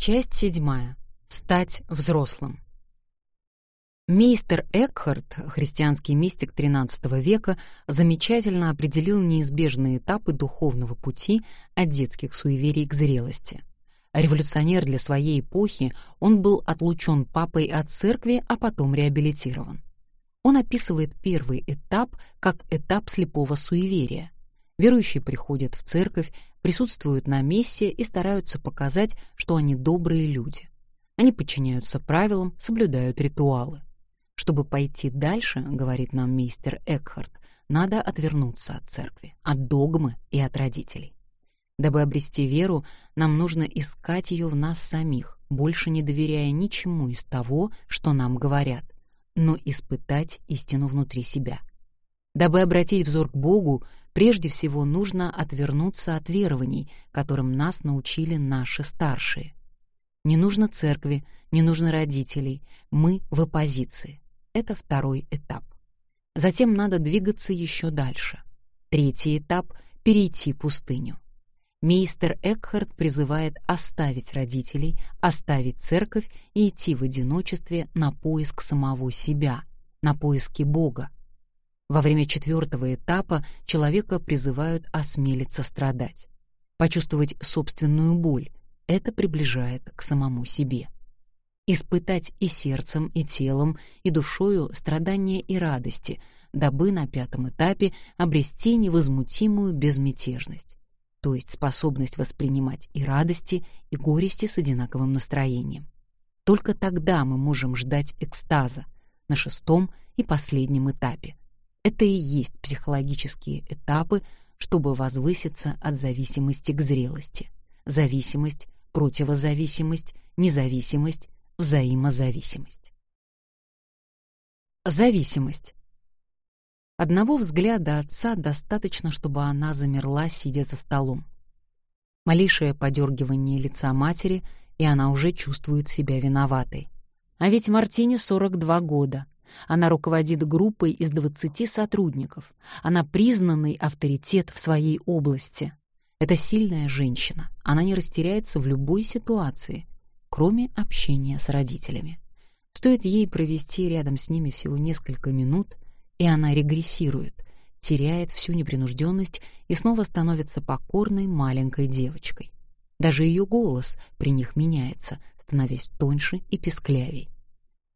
Часть седьмая. Стать взрослым. Мейстер Экхарт, христианский мистик XIII века, замечательно определил неизбежные этапы духовного пути от детских суеверий к зрелости. Революционер для своей эпохи, он был отлучен папой от церкви, а потом реабилитирован. Он описывает первый этап как этап слепого суеверия. Верующие приходят в церковь, присутствуют на мессе и стараются показать, что они добрые люди. Они подчиняются правилам, соблюдают ритуалы. Чтобы пойти дальше, говорит нам мистер Экхарт, надо отвернуться от церкви, от догмы и от родителей. Дабы обрести веру, нам нужно искать ее в нас самих, больше не доверяя ничему из того, что нам говорят, но испытать истину внутри себя. Дабы обратить взор к Богу, прежде всего нужно отвернуться от верований, которым нас научили наши старшие. Не нужно церкви, не нужно родителей, мы в оппозиции. Это второй этап. Затем надо двигаться еще дальше. Третий этап — перейти пустыню. Мейстер Экхард призывает оставить родителей, оставить церковь и идти в одиночестве на поиск самого себя, на поиски Бога, во время четвертого этапа человека призывают осмелиться страдать, почувствовать собственную боль. Это приближает к самому себе. Испытать и сердцем, и телом, и душою страдания и радости, дабы на пятом этапе обрести невозмутимую безмятежность, то есть способность воспринимать и радости, и горести с одинаковым настроением. Только тогда мы можем ждать экстаза на шестом и последнем этапе, это и есть психологические этапы, чтобы возвыситься от зависимости к зрелости. Зависимость, противозависимость, независимость, взаимозависимость. Зависимость. Одного взгляда отца достаточно, чтобы она замерла, сидя за столом. Малейшее подергивание лица матери, и она уже чувствует себя виноватой. А ведь Мартине 42 года, она руководит группой из 20 сотрудников. Она признанный авторитет в своей области. Это сильная женщина. Она не растеряется в любой ситуации, кроме общения с родителями. Стоит ей провести рядом с ними всего несколько минут, и она регрессирует, теряет всю непринужденность и снова становится покорной маленькой девочкой. Даже ее голос при них меняется, становясь тоньше и песклявей.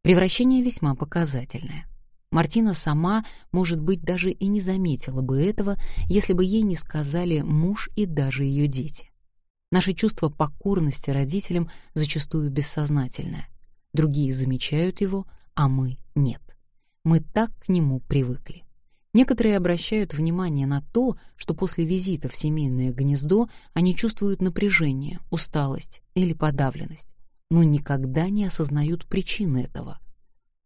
Превращение весьма показательное. Мартина сама, может быть, даже и не заметила бы этого, если бы ей не сказали муж и даже ее дети. Наше чувство покорности родителям зачастую бессознательное. Другие замечают его, а мы — нет. Мы так к нему привыкли. Некоторые обращают внимание на то, что после визита в семейное гнездо они чувствуют напряжение, усталость или подавленность но никогда не осознают причин этого.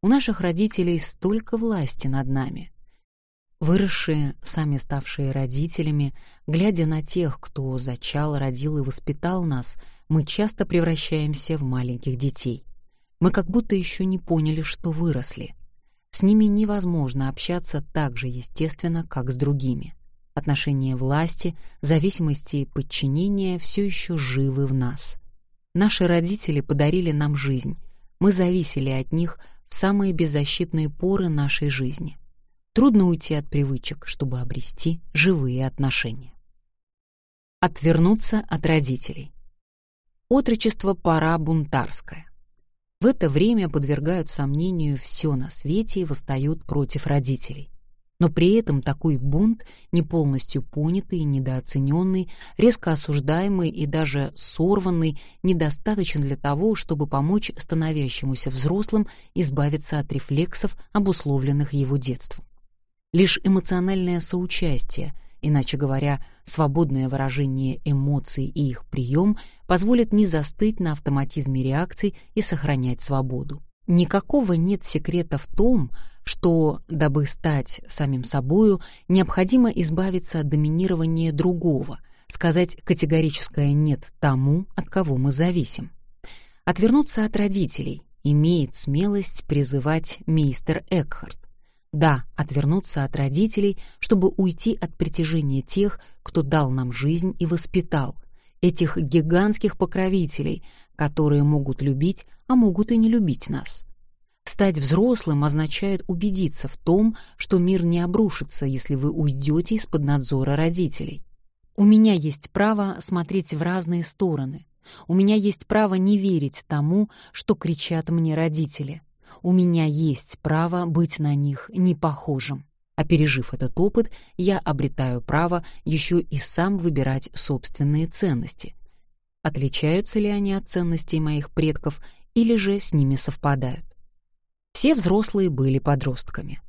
У наших родителей столько власти над нами. Выросшие, сами ставшие родителями, глядя на тех, кто зачал, родил и воспитал нас, мы часто превращаемся в маленьких детей. Мы как будто еще не поняли, что выросли. С ними невозможно общаться так же естественно, как с другими. Отношения власти, зависимости и подчинения все еще живы в нас. Наши родители подарили нам жизнь. Мы зависели от них в самые беззащитные поры нашей жизни. Трудно уйти от привычек, чтобы обрести живые отношения. Отвернуться от родителей. Отрочество пора бунтарское. В это время подвергают сомнению все на свете и восстают против родителей. Но при этом такой бунт, не полностью понятый, недооцененный, резко осуждаемый и даже сорванный, недостаточен для того, чтобы помочь становящемуся взрослым избавиться от рефлексов, обусловленных его детством. Лишь эмоциональное соучастие, иначе говоря, свободное выражение эмоций и их прием, позволит не застыть на автоматизме реакций и сохранять свободу. Никакого нет секрета в том, что, дабы стать самим собою, необходимо избавиться от доминирования другого, сказать категорическое «нет» тому, от кого мы зависим. Отвернуться от родителей имеет смелость призывать мистер Экхарт. Да, отвернуться от родителей, чтобы уйти от притяжения тех, кто дал нам жизнь и воспитал, этих гигантских покровителей, которые могут любить, а могут и не любить нас. Стать взрослым означает убедиться в том, что мир не обрушится, если вы уйдете из-под надзора родителей. У меня есть право смотреть в разные стороны. У меня есть право не верить тому, что кричат мне родители. У меня есть право быть на них не похожим. А пережив этот опыт, я обретаю право еще и сам выбирать собственные ценности. Отличаются ли они от ценностей моих предков или же с ними совпадают? Все взрослые были подростками.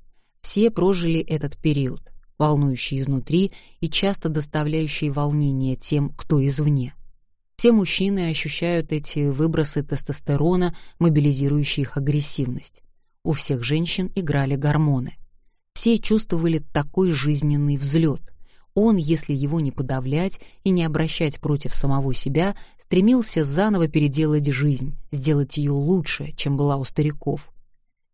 Все прожили этот период, волнующий изнутри и часто доставляющий волнение тем, кто извне. Все мужчины ощущают эти выбросы тестостерона, мобилизирующие их агрессивность. У всех женщин играли гормоны. Все чувствовали такой жизненный взлет. Он, если его не подавлять и не обращать против самого себя, стремился заново переделать жизнь, сделать ее лучше, чем была у стариков.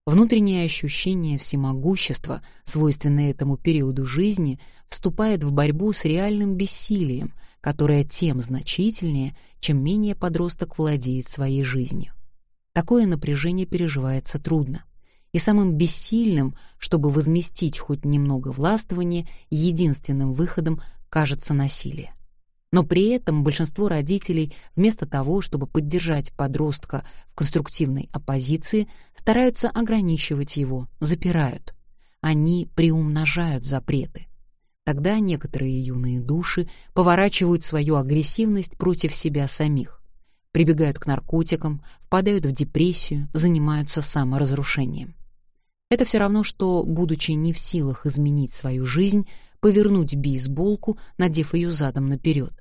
Внутреннее ощущение всемогущества, свойственное этому периоду жизни, вступает в борьбу с реальным бессилием, которое тем значительнее, чем менее подросток владеет своей жизнью. Такое напряжение переживается трудно. И самым бессильным, чтобы возместить хоть немного властвования, единственным выходом кажется насилие. Но при этом большинство родителей вместо того, чтобы поддержать подростка в конструктивной оппозиции, стараются ограничивать его, запирают. Они приумножают запреты. Тогда некоторые юные души поворачивают свою агрессивность против себя самих, прибегают к наркотикам, впадают в депрессию, занимаются саморазрушением. Это все равно, что, будучи не в силах изменить свою жизнь, повернуть бейсболку, надев ее задом наперед.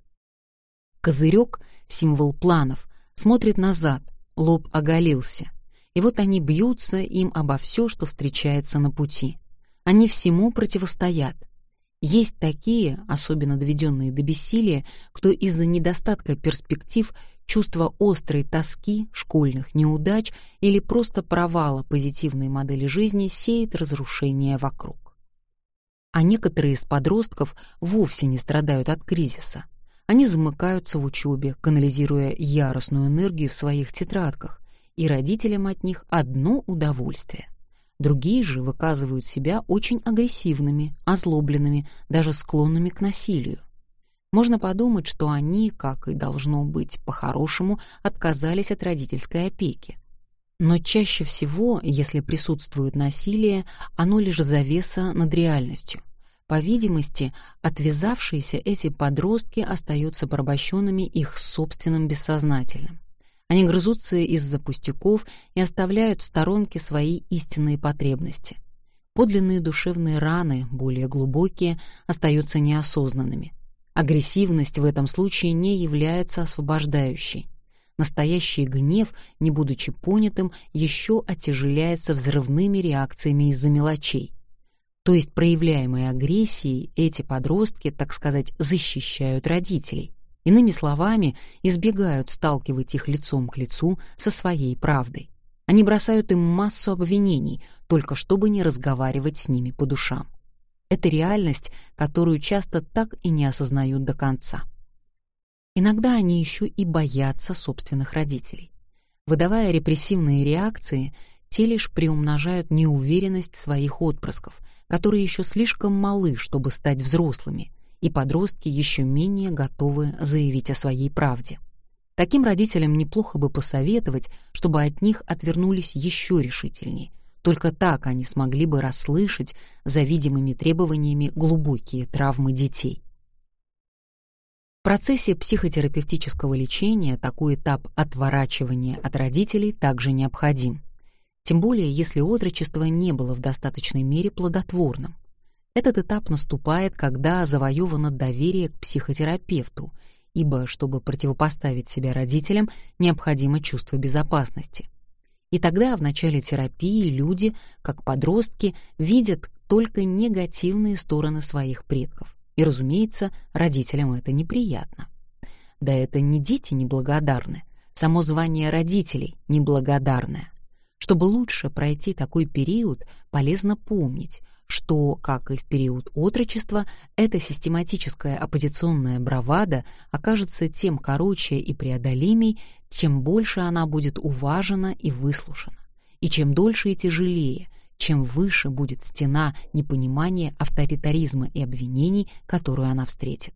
Козырек, символ планов, смотрит назад, лоб оголился. И вот они бьются им обо все, что встречается на пути. Они всему противостоят. Есть такие, особенно доведенные до бессилия, кто из-за недостатка перспектив, чувства острой тоски, школьных неудач или просто провала позитивной модели жизни сеет разрушение вокруг. А некоторые из подростков вовсе не страдают от кризиса. Они замыкаются в учебе, канализируя яростную энергию в своих тетрадках, и родителям от них одно удовольствие. Другие же выказывают себя очень агрессивными, озлобленными, даже склонными к насилию. Можно подумать, что они, как и должно быть по-хорошему, отказались от родительской опеки. Но чаще всего, если присутствует насилие, оно лишь завеса над реальностью — по видимости, отвязавшиеся эти подростки остаются порабощенными их собственным бессознательным. Они грызутся из-за пустяков и оставляют в сторонке свои истинные потребности. Подлинные душевные раны, более глубокие, остаются неосознанными. Агрессивность в этом случае не является освобождающей. Настоящий гнев, не будучи понятым, еще отяжеляется взрывными реакциями из-за мелочей. То есть проявляемой агрессией эти подростки, так сказать, защищают родителей. Иными словами, избегают сталкивать их лицом к лицу со своей правдой. Они бросают им массу обвинений, только чтобы не разговаривать с ними по душам. Это реальность, которую часто так и не осознают до конца. Иногда они еще и боятся собственных родителей. Выдавая репрессивные реакции, те лишь приумножают неуверенность своих отпрысков — которые еще слишком малы, чтобы стать взрослыми, и подростки еще менее готовы заявить о своей правде. Таким родителям неплохо бы посоветовать, чтобы от них отвернулись еще решительнее. Только так они смогли бы расслышать за видимыми требованиями глубокие травмы детей. Процессе психотерапевтического лечения такой этап отворачивания от родителей также необходим тем более если отрочество не было в достаточной мере плодотворным. Этот этап наступает, когда завоевано доверие к психотерапевту, ибо чтобы противопоставить себя родителям, необходимо чувство безопасности. И тогда в начале терапии люди, как подростки, видят только негативные стороны своих предков. И, разумеется, родителям это неприятно. Да это не дети неблагодарны, само звание родителей неблагодарное. Чтобы лучше пройти такой период, полезно помнить, что, как и в период отрочества, эта систематическая оппозиционная бравада окажется тем короче и преодолимей, чем больше она будет уважена и выслушана, и чем дольше и тяжелее, чем выше будет стена непонимания авторитаризма и обвинений, которую она встретит.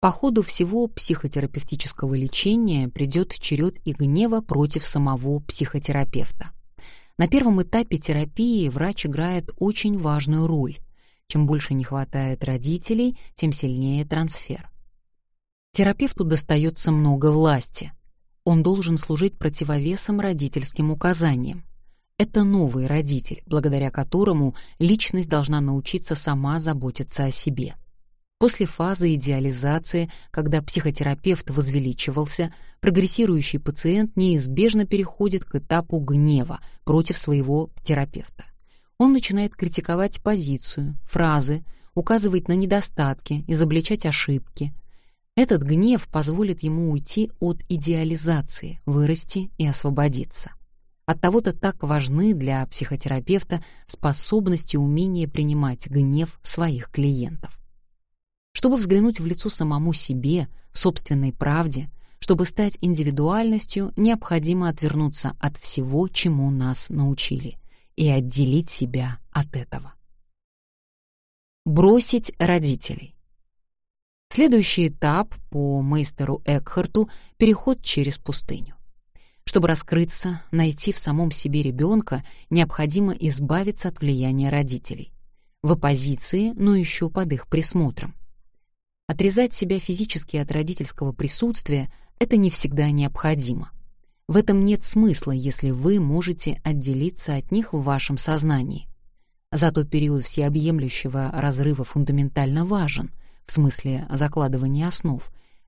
По ходу всего психотерапевтического лечения придет черед и гнева против самого психотерапевта. На первом этапе терапии врач играет очень важную роль. Чем больше не хватает родителей, тем сильнее трансфер. Терапевту достается много власти. Он должен служить противовесом родительским указаниям. Это новый родитель, благодаря которому личность должна научиться сама заботиться о себе. После фазы идеализации, когда психотерапевт возвеличивался, прогрессирующий пациент неизбежно переходит к этапу гнева против своего терапевта. Он начинает критиковать позицию, фразы, указывать на недостатки, изобличать ошибки. Этот гнев позволит ему уйти от идеализации, вырасти и освободиться. Оттого-то так важны для психотерапевта способности и умение принимать гнев своих клиентов. Чтобы взглянуть в лицо самому себе, собственной правде, чтобы стать индивидуальностью, необходимо отвернуться от всего, чему нас научили, и отделить себя от этого. Бросить родителей. Следующий этап по мейстеру Экхарту — переход через пустыню. Чтобы раскрыться, найти в самом себе ребенка, необходимо избавиться от влияния родителей. В оппозиции, но еще под их присмотром. Отрезать себя физически от родительского присутствия — это не всегда необходимо. В этом нет смысла, если вы можете отделиться от них в вашем сознании. Зато период всеобъемлющего разрыва фундаментально важен, в смысле закладывания основ,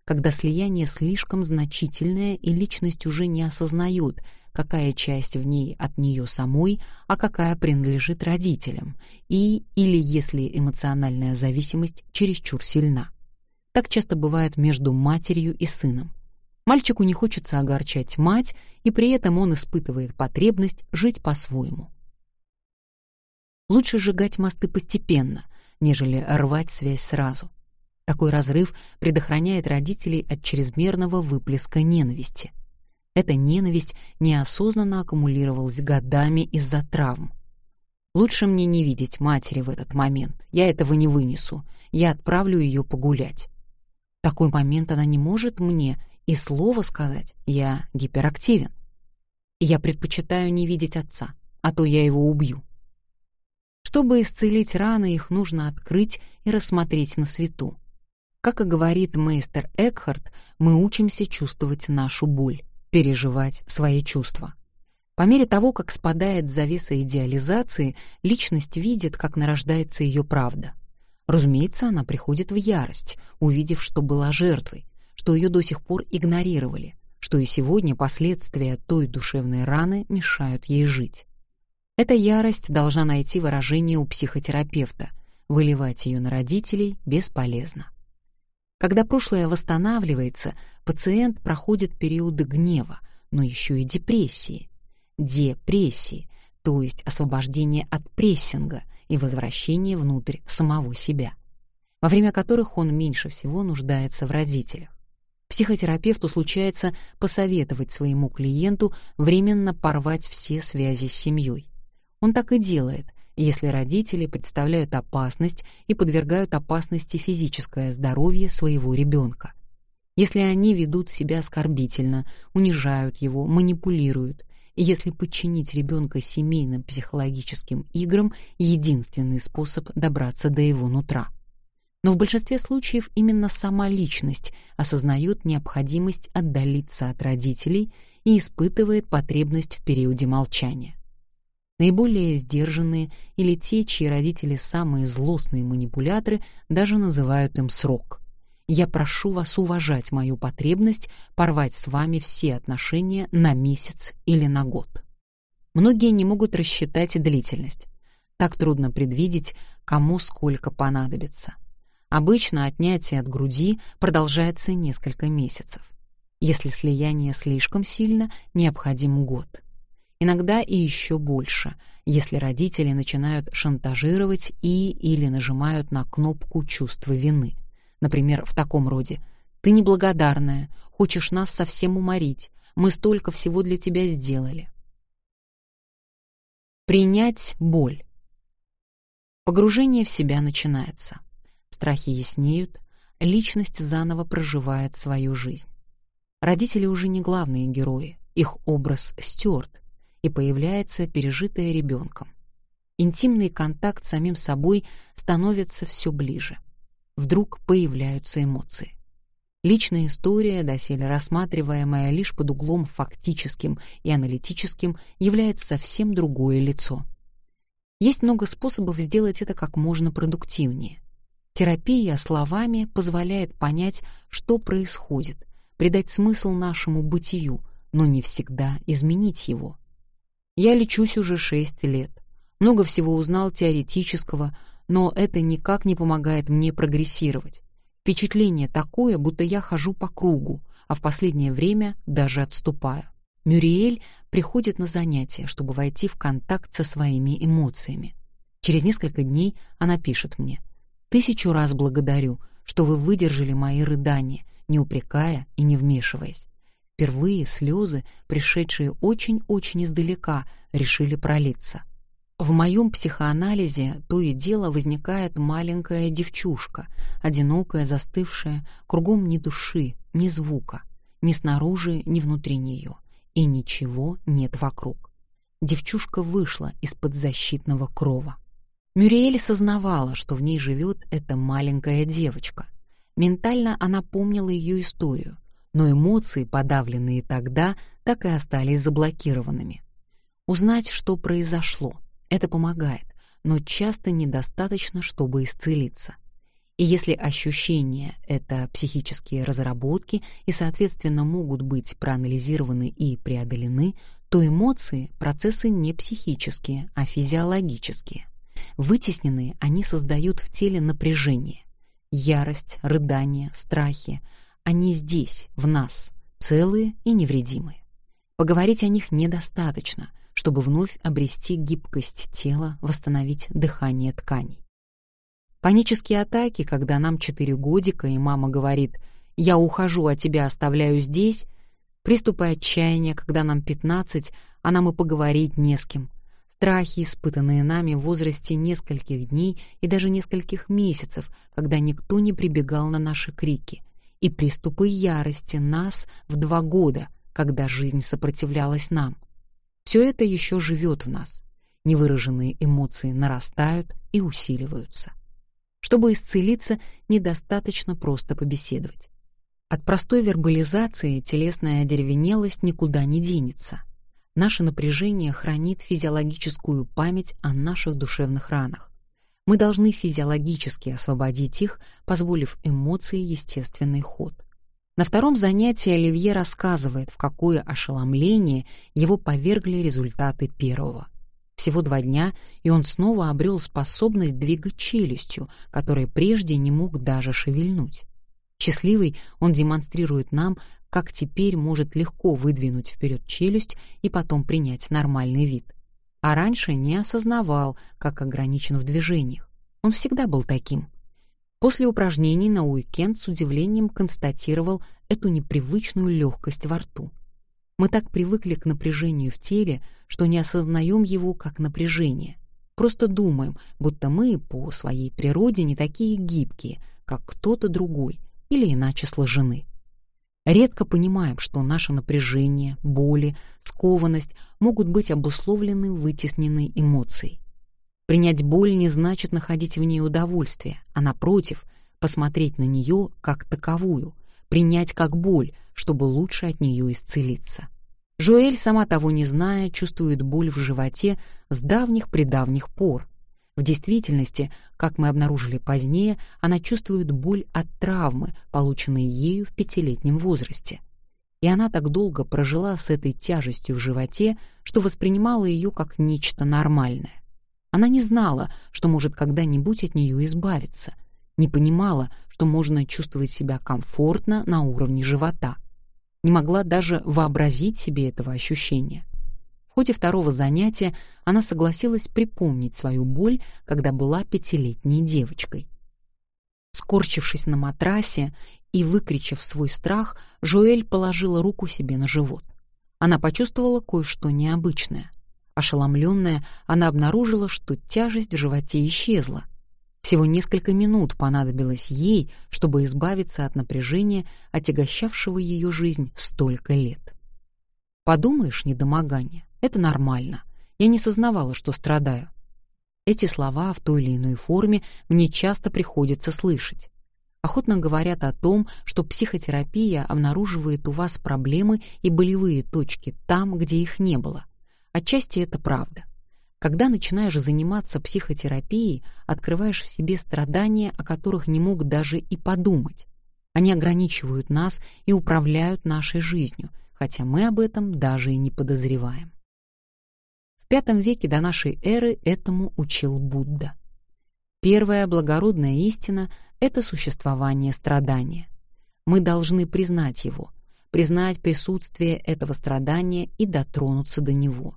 когда слияние слишком значительное и личность уже не осознает, какая часть в ней от нее самой, а какая принадлежит родителям, и или если эмоциональная зависимость чересчур сильна. Так часто бывает между матерью и сыном. Мальчику не хочется огорчать мать, и при этом он испытывает потребность жить по-своему. Лучше сжигать мосты постепенно, нежели рвать связь сразу. Такой разрыв предохраняет родителей от чрезмерного выплеска ненависти. Эта ненависть неосознанно аккумулировалась годами из-за травм. Лучше мне не видеть матери в этот момент. Я этого не вынесу. Я отправлю ее погулять такой момент она не может мне и слова сказать «я гиперактивен». я предпочитаю не видеть отца, а то я его убью. Чтобы исцелить раны, их нужно открыть и рассмотреть на свету. Как и говорит мейстер Экхарт, мы учимся чувствовать нашу боль, переживать свои чувства. По мере того, как спадает завеса идеализации, личность видит, как нарождается ее правда. Разумеется, она приходит в ярость, увидев, что была жертвой, что ее до сих пор игнорировали, что и сегодня последствия той душевной раны мешают ей жить. Эта ярость должна найти выражение у психотерапевта, выливать ее на родителей бесполезно. Когда прошлое восстанавливается, пациент проходит периоды гнева, но еще и депрессии. Депрессии, то есть освобождение от прессинга — и возвращение внутрь самого себя, во время которых он меньше всего нуждается в родителях. Психотерапевту случается посоветовать своему клиенту временно порвать все связи с семьей. Он так и делает, если родители представляют опасность и подвергают опасности физическое здоровье своего ребенка. Если они ведут себя оскорбительно, унижают его, манипулируют, если подчинить ребенка семейным психологическим играм — единственный способ добраться до его нутра. Но в большинстве случаев именно сама личность осознает необходимость отдалиться от родителей и испытывает потребность в периоде молчания. Наиболее сдержанные или те, чьи родители самые злостные манипуляторы, даже называют им срок. Я прошу вас уважать мою потребность порвать с вами все отношения на месяц или на год. Многие не могут рассчитать длительность. Так трудно предвидеть, кому сколько понадобится. Обычно отнятие от груди продолжается несколько месяцев. Если слияние слишком сильно, необходим год. Иногда и еще больше, если родители начинают шантажировать и или нажимают на кнопку чувства вины. Например, в таком роде «Ты неблагодарная, хочешь нас совсем уморить, мы столько всего для тебя сделали». Принять боль. Погружение в себя начинается. Страхи яснеют, личность заново проживает свою жизнь. Родители уже не главные герои, их образ стерт, и появляется пережитое ребенком. Интимный контакт с самим собой становится все ближе. Вдруг появляются эмоции. Личная история, доселе рассматриваемая лишь под углом фактическим и аналитическим, является совсем другое лицо. Есть много способов сделать это как можно продуктивнее. Терапия словами позволяет понять, что происходит, придать смысл нашему бытию, но не всегда изменить его. Я лечусь уже шесть лет. Много всего узнал теоретического, но это никак не помогает мне прогрессировать. Впечатление такое, будто я хожу по кругу, а в последнее время даже отступаю. Мюриэль приходит на занятия, чтобы войти в контакт со своими эмоциями. Через несколько дней она пишет мне. «Тысячу раз благодарю, что вы выдержали мои рыдания, не упрекая и не вмешиваясь. Впервые слезы, пришедшие очень-очень издалека, решили пролиться. В моем психоанализе то и дело возникает маленькая девчушка, одинокая, застывшая, кругом ни души, ни звука, ни снаружи, ни внутри нее, и ничего нет вокруг. Девчушка вышла из-под защитного крова. Мюриэль сознавала, что в ней живет эта маленькая девочка. Ментально она помнила ее историю — но эмоции, подавленные тогда, так и остались заблокированными. Узнать, что произошло, это помогает, но часто недостаточно, чтобы исцелиться. И если ощущения — это психические разработки и, соответственно, могут быть проанализированы и преодолены, то эмоции — процессы не психические, а физиологические. Вытесненные они создают в теле напряжение. Ярость, рыдание, страхи — они здесь, в нас, целые и невредимые. Поговорить о них недостаточно, чтобы вновь обрести гибкость тела, восстановить дыхание тканей. Панические атаки, когда нам 4 годика, и мама говорит «я ухожу, а тебя оставляю здесь», приступы отчаяния, когда нам 15, а нам и поговорить не с кем, страхи, испытанные нами в возрасте нескольких дней и даже нескольких месяцев, когда никто не прибегал на наши крики, и приступы ярости нас в два года, когда жизнь сопротивлялась нам. Все это еще живет в нас. Невыраженные эмоции нарастают и усиливаются. Чтобы исцелиться, недостаточно просто побеседовать. От простой вербализации телесная одеревенелость никуда не денется. Наше напряжение хранит физиологическую память о наших душевных ранах. Мы должны физиологически освободить их, позволив эмоции естественный ход. На втором занятии Оливье рассказывает, в какое ошеломление его повергли результаты первого. Всего два дня, и он снова обрел способность двигать челюстью, которой прежде не мог даже шевельнуть. Счастливый, он демонстрирует нам, как теперь может легко выдвинуть вперед челюсть и потом принять нормальный вид а раньше не осознавал, как ограничен в движениях. Он всегда был таким. После упражнений на уикенд с удивлением констатировал эту непривычную легкость во рту. Мы так привыкли к напряжению в теле, что не осознаем его как напряжение. Просто думаем, будто мы по своей природе не такие гибкие, как кто-то другой, или иначе сложены. Редко понимаем, что наше напряжение, боли, скованность могут быть обусловлены вытесненной эмоцией. Принять боль не значит находить в ней удовольствие, а напротив, посмотреть на нее как таковую, принять как боль, чтобы лучше от нее исцелиться. Жуэль, сама того не зная, чувствует боль в животе с давних-предавних пор, в действительности, как мы обнаружили позднее, она чувствует боль от травмы, полученной ею в пятилетнем возрасте. И она так долго прожила с этой тяжестью в животе, что воспринимала ее как нечто нормальное. Она не знала, что может когда-нибудь от нее избавиться, не понимала, что можно чувствовать себя комфортно на уровне живота. Не могла даже вообразить себе этого ощущения ходе второго занятия она согласилась припомнить свою боль, когда была пятилетней девочкой. Скорчившись на матрасе и выкричав свой страх, Жоэль положила руку себе на живот. Она почувствовала кое-что необычное. Ошеломленная, она обнаружила, что тяжесть в животе исчезла. Всего несколько минут понадобилось ей, чтобы избавиться от напряжения, отягощавшего ее жизнь столько лет. Подумаешь, недомогание, это нормально. Я не сознавала, что страдаю. Эти слова в той или иной форме мне часто приходится слышать. Охотно говорят о том, что психотерапия обнаруживает у вас проблемы и болевые точки там, где их не было. Отчасти это правда. Когда начинаешь заниматься психотерапией, открываешь в себе страдания, о которых не мог даже и подумать. Они ограничивают нас и управляют нашей жизнью, хотя мы об этом даже и не подозреваем. В V веке до нашей эры этому учил Будда. Первая благородная истина — это существование страдания. Мы должны признать его, признать присутствие этого страдания и дотронуться до него.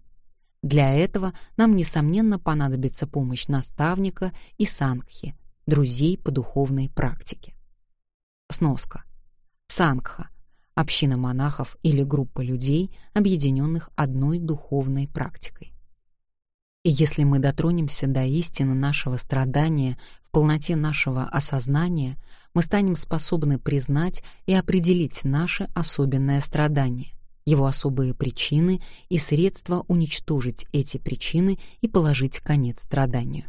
Для этого нам, несомненно, понадобится помощь наставника и сангхи, друзей по духовной практике. Сноска. Сангха община монахов или группа людей, объединенных одной духовной практикой. И если мы дотронемся до истины нашего страдания в полноте нашего осознания, мы станем способны признать и определить наше особенное страдание, его особые причины и средства уничтожить эти причины и положить конец страданию.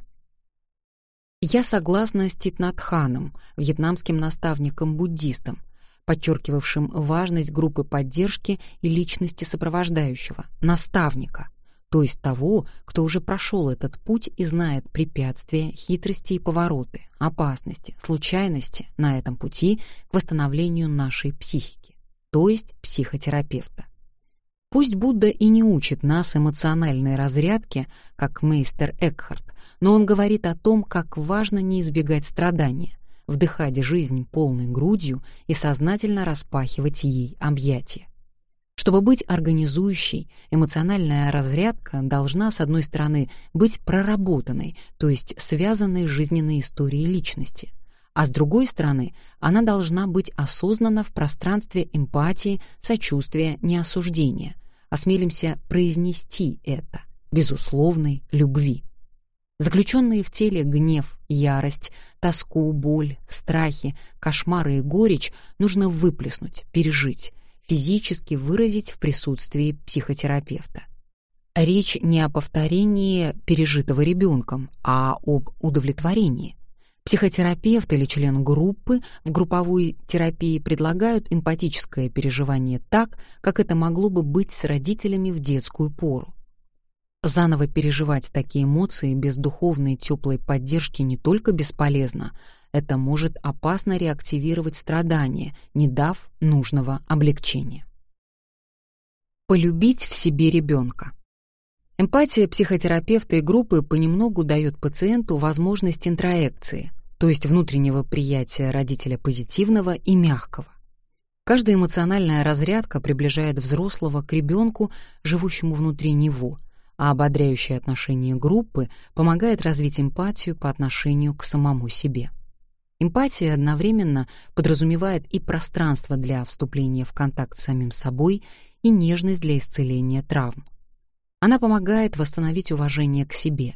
Я согласна с Титнатханом, вьетнамским наставником-буддистом, подчеркивавшим важность группы поддержки и личности сопровождающего, наставника, то есть того, кто уже прошел этот путь и знает препятствия, хитрости и повороты, опасности, случайности на этом пути к восстановлению нашей психики, то есть психотерапевта. Пусть Будда и не учит нас эмоциональной разрядке, как мейстер Экхарт, но он говорит о том, как важно не избегать страдания, вдыхать жизнь полной грудью и сознательно распахивать ей объятия. Чтобы быть организующей, эмоциональная разрядка должна, с одной стороны, быть проработанной, то есть связанной с жизненной историей личности, а с другой стороны, она должна быть осознанна в пространстве эмпатии, сочувствия, неосуждения. Осмелимся произнести это, безусловной любви. Заключенные в теле гнев, ярость, тоску, боль, страхи, кошмары и горечь нужно выплеснуть, пережить, физически выразить в присутствии психотерапевта. Речь не о повторении пережитого ребенком, а об удовлетворении. Психотерапевт или член группы в групповой терапии предлагают эмпатическое переживание так, как это могло бы быть с родителями в детскую пору. Заново переживать такие эмоции без духовной теплой поддержки не только бесполезно, это может опасно реактивировать страдания, не дав нужного облегчения. Полюбить в себе ребенка. Эмпатия психотерапевта и группы понемногу дает пациенту возможность интроекции, то есть внутреннего приятия родителя позитивного и мягкого. Каждая эмоциональная разрядка приближает взрослого к ребенку, живущему внутри него — а ободряющее отношение группы помогает развить эмпатию по отношению к самому себе. Эмпатия одновременно подразумевает и пространство для вступления в контакт с самим собой, и нежность для исцеления травм. Она помогает восстановить уважение к себе.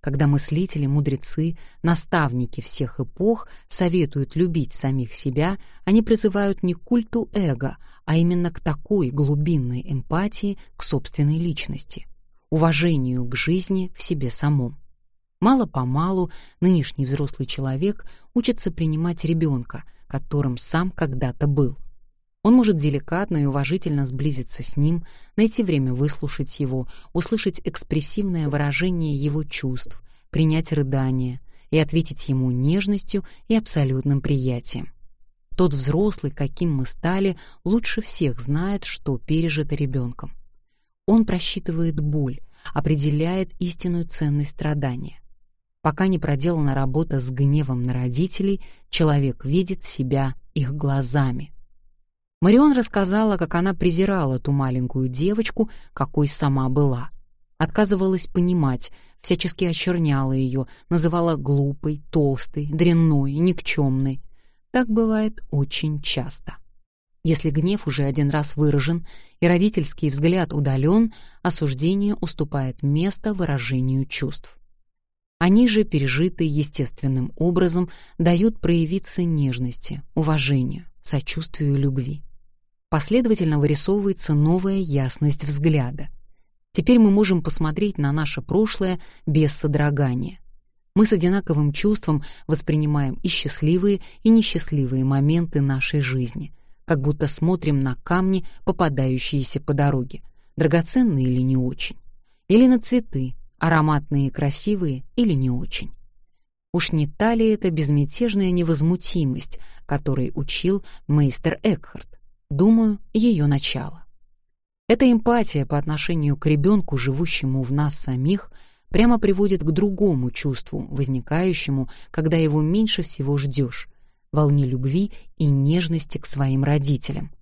Когда мыслители, мудрецы, наставники всех эпох советуют любить самих себя, они призывают не к культу эго, а именно к такой глубинной эмпатии к собственной личности — уважению к жизни в себе самом. Мало-помалу нынешний взрослый человек учится принимать ребенка, которым сам когда-то был. Он может деликатно и уважительно сблизиться с ним, найти время выслушать его, услышать экспрессивное выражение его чувств, принять рыдание и ответить ему нежностью и абсолютным приятием. Тот взрослый, каким мы стали, лучше всех знает, что пережито ребенком. Он просчитывает боль, определяет истинную ценность страдания. Пока не проделана работа с гневом на родителей, человек видит себя их глазами. Марион рассказала, как она презирала ту маленькую девочку, какой сама была. отказывалась понимать, всячески очерняла ее, называла глупой, толстой, дрянной, никчемной. Так бывает очень часто. Если гнев уже один раз выражен и родительский взгляд удален, осуждение уступает место выражению чувств. Они же, пережитые естественным образом, дают проявиться нежности, уважению, сочувствию и любви. Последовательно вырисовывается новая ясность взгляда. Теперь мы можем посмотреть на наше прошлое без содрогания. Мы с одинаковым чувством воспринимаем и счастливые, и несчастливые моменты нашей жизни — как будто смотрим на камни, попадающиеся по дороге, драгоценные или не очень, или на цветы, ароматные и красивые или не очень. Уж не та ли это безмятежная невозмутимость, которой учил мейстер Экхарт? Думаю, ее начало. Эта эмпатия по отношению к ребенку, живущему в нас самих, прямо приводит к другому чувству, возникающему, когда его меньше всего ждешь, волне любви и нежности к своим родителям.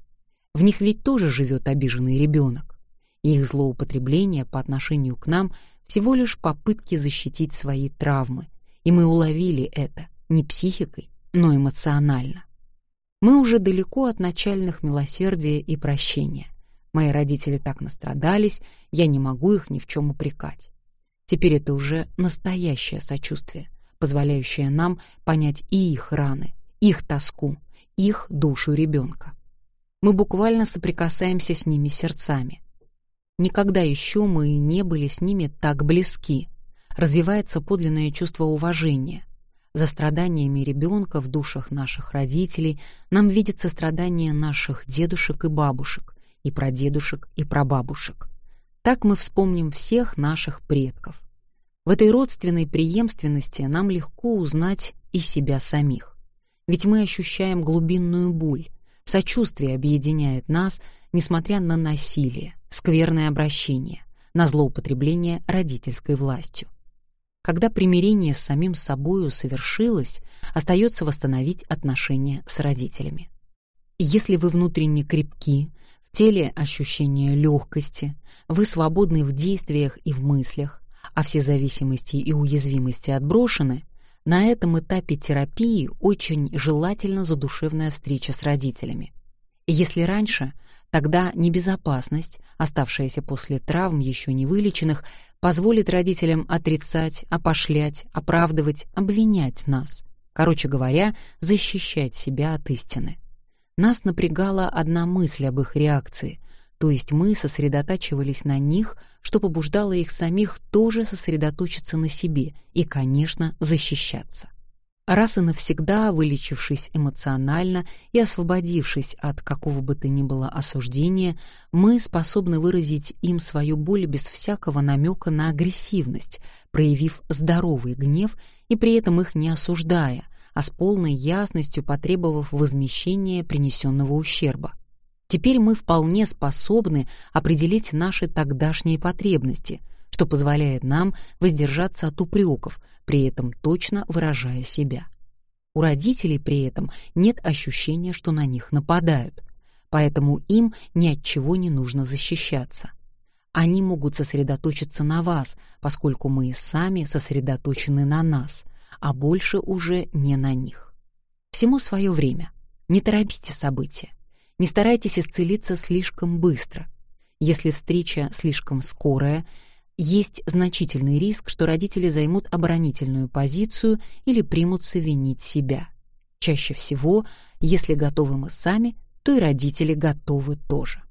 В них ведь тоже живет обиженный ребенок. их злоупотребление по отношению к нам всего лишь попытки защитить свои травмы. И мы уловили это не психикой, но эмоционально. Мы уже далеко от начальных милосердия и прощения. Мои родители так настрадались, я не могу их ни в чем упрекать. Теперь это уже настоящее сочувствие, позволяющее нам понять и их раны, их тоску, их душу ребенка. Мы буквально соприкасаемся с ними сердцами. Никогда еще мы не были с ними так близки. Развивается подлинное чувство уважения. За страданиями ребенка в душах наших родителей нам видится страдание наших дедушек и бабушек, и прадедушек и прабабушек. Так мы вспомним всех наших предков. В этой родственной преемственности нам легко узнать и себя самих. Ведь мы ощущаем глубинную боль. Сочувствие объединяет нас, несмотря на насилие, скверное обращение, на злоупотребление родительской властью. Когда примирение с самим собою совершилось, остается восстановить отношения с родителями. Если вы внутренне крепки, в теле ощущение легкости, вы свободны в действиях и в мыслях, а все зависимости и уязвимости отброшены, на этом этапе терапии очень желательна задушевная встреча с родителями. Если раньше, тогда небезопасность, оставшаяся после травм еще не вылеченных, позволит родителям отрицать, опошлять, оправдывать, обвинять нас. Короче говоря, защищать себя от истины. Нас напрягала одна мысль об их реакции — то есть мы сосредотачивались на них, что побуждало их самих тоже сосредоточиться на себе и, конечно, защищаться. Раз и навсегда вылечившись эмоционально и освободившись от какого бы то ни было осуждения, мы способны выразить им свою боль без всякого намека на агрессивность, проявив здоровый гнев и при этом их не осуждая, а с полной ясностью потребовав возмещения принесенного ущерба. Теперь мы вполне способны определить наши тогдашние потребности, что позволяет нам воздержаться от упреков, при этом точно выражая себя. У родителей при этом нет ощущения, что на них нападают, поэтому им ни от чего не нужно защищаться. Они могут сосредоточиться на вас, поскольку мы и сами сосредоточены на нас, а больше уже не на них. Всему свое время. Не торопите события. Не старайтесь исцелиться слишком быстро. Если встреча слишком скорая, есть значительный риск, что родители займут оборонительную позицию или примутся винить себя. Чаще всего, если готовы мы сами, то и родители готовы тоже.